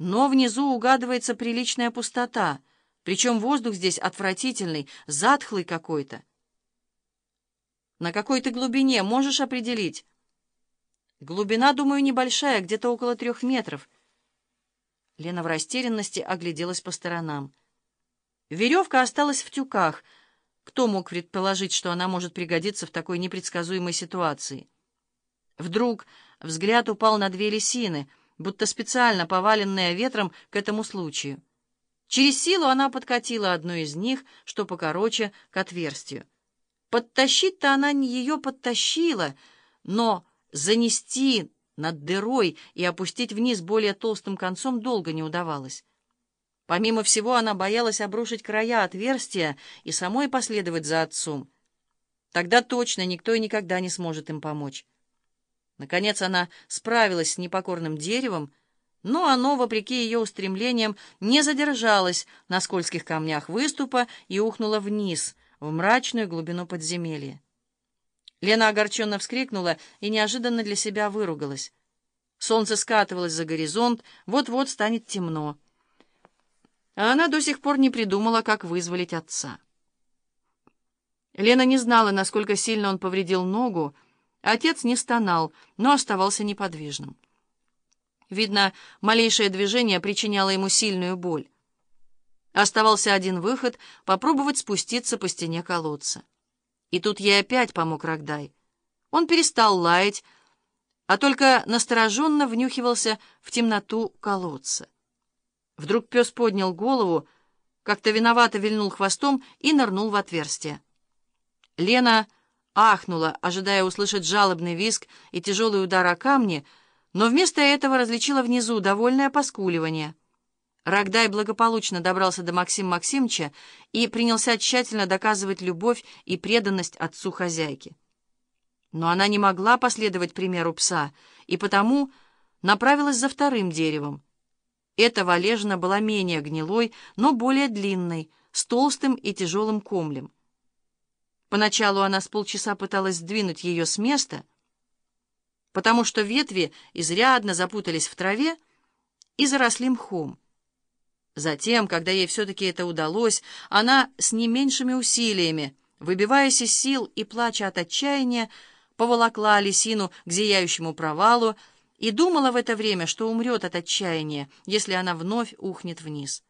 Но внизу угадывается приличная пустота, причем воздух здесь отвратительный, затхлый какой-то. На какой ты глубине, можешь определить? Глубина, думаю, небольшая, где-то около трех метров. Лена в растерянности огляделась по сторонам. Веревка осталась в тюках. Кто мог предположить, что она может пригодиться в такой непредсказуемой ситуации? Вдруг взгляд упал на две лисины, будто специально поваленные ветром к этому случаю. Через силу она подкатила одну из них, что покороче, к отверстию. Подтащить-то она не ее подтащила, но занести над дырой и опустить вниз более толстым концом долго не удавалось. Помимо всего, она боялась обрушить края отверстия и самой последовать за отцом. Тогда точно никто и никогда не сможет им помочь. Наконец она справилась с непокорным деревом, но оно, вопреки ее устремлениям, не задержалось на скользких камнях выступа и ухнуло вниз, в мрачную глубину подземелья. Лена огорченно вскрикнула и неожиданно для себя выругалась. Солнце скатывалось за горизонт, вот-вот станет темно. А она до сих пор не придумала, как вызволить отца. Лена не знала, насколько сильно он повредил ногу. Отец не стонал, но оставался неподвижным. Видно, малейшее движение причиняло ему сильную боль. Оставался один выход — попробовать спуститься по стене колодца. И тут ей опять помог Рогдай. Он перестал лаять, а только настороженно внюхивался в темноту колодца. Вдруг пес поднял голову, как-то виновато вильнул хвостом и нырнул в отверстие. Лена ахнула, ожидая услышать жалобный визг и тяжелый удар о камни, но вместо этого различила внизу довольное поскуливание — Рогдай благополучно добрался до Максима Максимовича и принялся тщательно доказывать любовь и преданность отцу хозяйки. Но она не могла последовать примеру пса, и потому направилась за вторым деревом. Эта валежина была менее гнилой, но более длинной, с толстым и тяжелым комлем. Поначалу она с полчаса пыталась сдвинуть ее с места, потому что ветви изрядно запутались в траве и заросли мхом. Затем, когда ей все-таки это удалось, она с не меньшими усилиями, выбиваясь из сил и плача от отчаяния, поволокла лисину к зияющему провалу и думала в это время, что умрет от отчаяния, если она вновь ухнет вниз.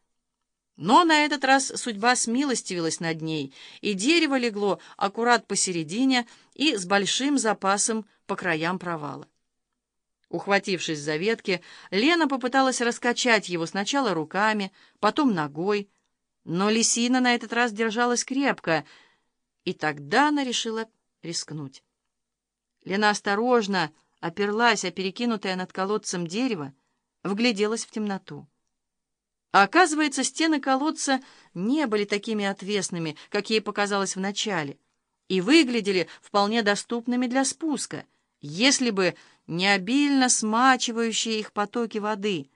Но на этот раз судьба смилостивилась над ней, и дерево легло аккурат посередине и с большим запасом по краям провала. Ухватившись за ветки, Лена попыталась раскачать его сначала руками, потом ногой, но лисина на этот раз держалась крепко, и тогда она решила рискнуть. Лена осторожно оперлась о перекинутое над колодцем дерево, вгляделась в темноту. А оказывается, стены колодца не были такими отвесными, как ей показалось вначале, и выглядели вполне доступными для спуска, если бы не обильно смачивающие их потоки воды.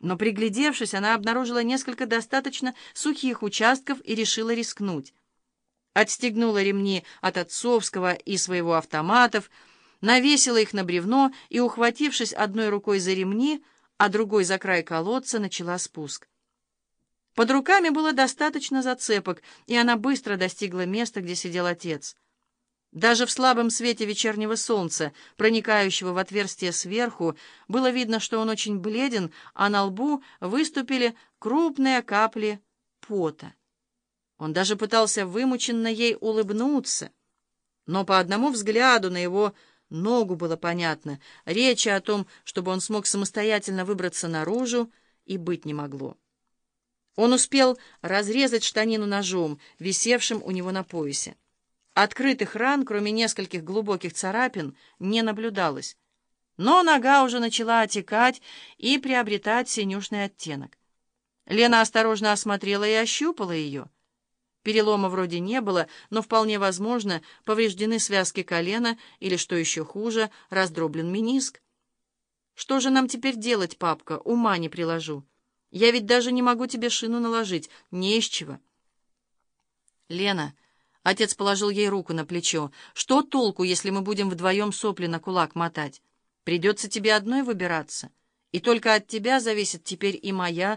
Но, приглядевшись, она обнаружила несколько достаточно сухих участков и решила рискнуть. Отстегнула ремни от отцовского и своего автоматов, навесила их на бревно и, ухватившись одной рукой за ремни, а другой за край колодца, начала спуск. Под руками было достаточно зацепок, и она быстро достигла места, где сидел отец. Даже в слабом свете вечернего солнца, проникающего в отверстие сверху, было видно, что он очень бледен, а на лбу выступили крупные капли пота. Он даже пытался вымученно ей улыбнуться, но по одному взгляду на его ногу было понятно, речи о том, чтобы он смог самостоятельно выбраться наружу, и быть не могло. Он успел разрезать штанину ножом, висевшим у него на поясе. Открытых ран, кроме нескольких глубоких царапин, не наблюдалось. Но нога уже начала отекать и приобретать синюшный оттенок. Лена осторожно осмотрела и ощупала ее. Перелома вроде не было, но вполне возможно, повреждены связки колена или, что еще хуже, раздроблен мениск. «Что же нам теперь делать, папка? Ума не приложу. Я ведь даже не могу тебе шину наложить, не из чего». «Лена...» Отец положил ей руку на плечо. «Что толку, если мы будем вдвоем сопли на кулак мотать? Придется тебе одной выбираться. И только от тебя зависит теперь и моя